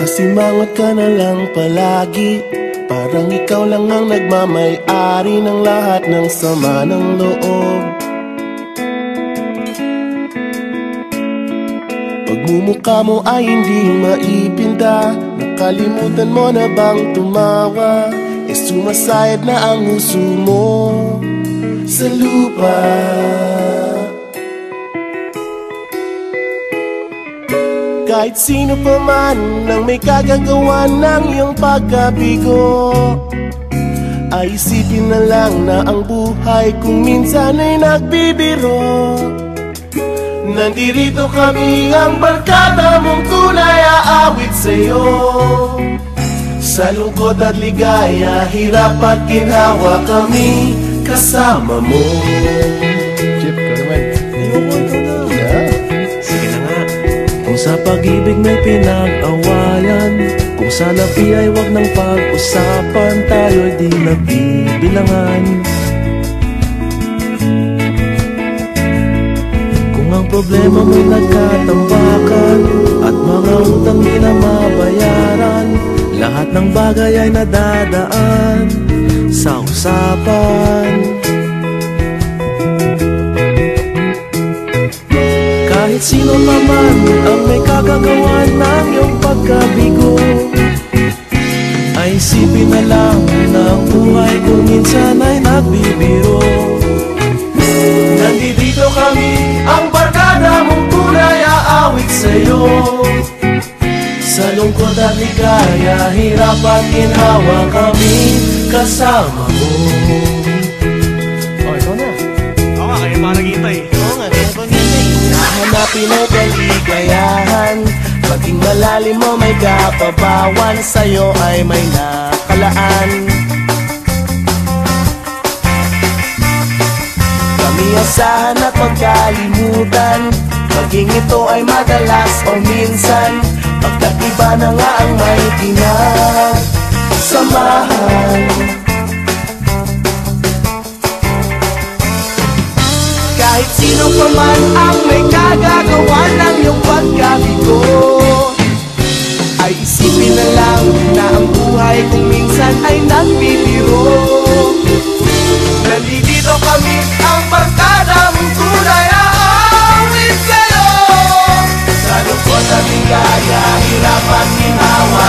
Kasimangot ka na lang palagi. Parang ikaw lang ang nagmamay-ari ng lahat ng sama ng loob. Pagmumukha mo ay hindi maipinda Nakalimutan mo na bang tumawa? E sumasayad na ang huso mo sa lupa Kahit sino pa man ang may kagagawa ng iyong pagkabigo Ay isipin na lang na ang buhay kung minsan ay nagbibiro. Nandirito kami ang barkada mong tunay aawit sa'yo. Sa lungkot at ligaya, hirap at ginhawa kami kasama mo sa pag-ibig may pinag-awayan. Kung sa labi ay wag nang pag-usapan Tayo'y di nagbibilangan. Kung ang problema mo'y nagkatambakan At mga utang di na mabayaran Lahat ng bagay ay nadadaan Sa usapan Kahit sino naman ang may kagagawa ng iyong pagkabigo. Ay isipin na lang na ang buhay kung minsan ay nagbibiro. Nandito kami, ang barkada mong tunay aawit sa'yo. Sa lungkot at ligaya, hirap at ginhawa kami kasama mo malalim mo may kapabawan Sa'yo ay may nakalaan. Kami asahan at magkalimutan Maging ito ay madalas o minsan. Pagkat iba na nga ang may kinasamahan Kahit sino pa man ang may kagagawa ng iyong pagkabigo ay isipin na lang na ang buhay kung minsan ay nagbibiro Nandito kami ang barkada mong tunay Aawit kayo Sa lungkot at ligaya, hirapan ginawa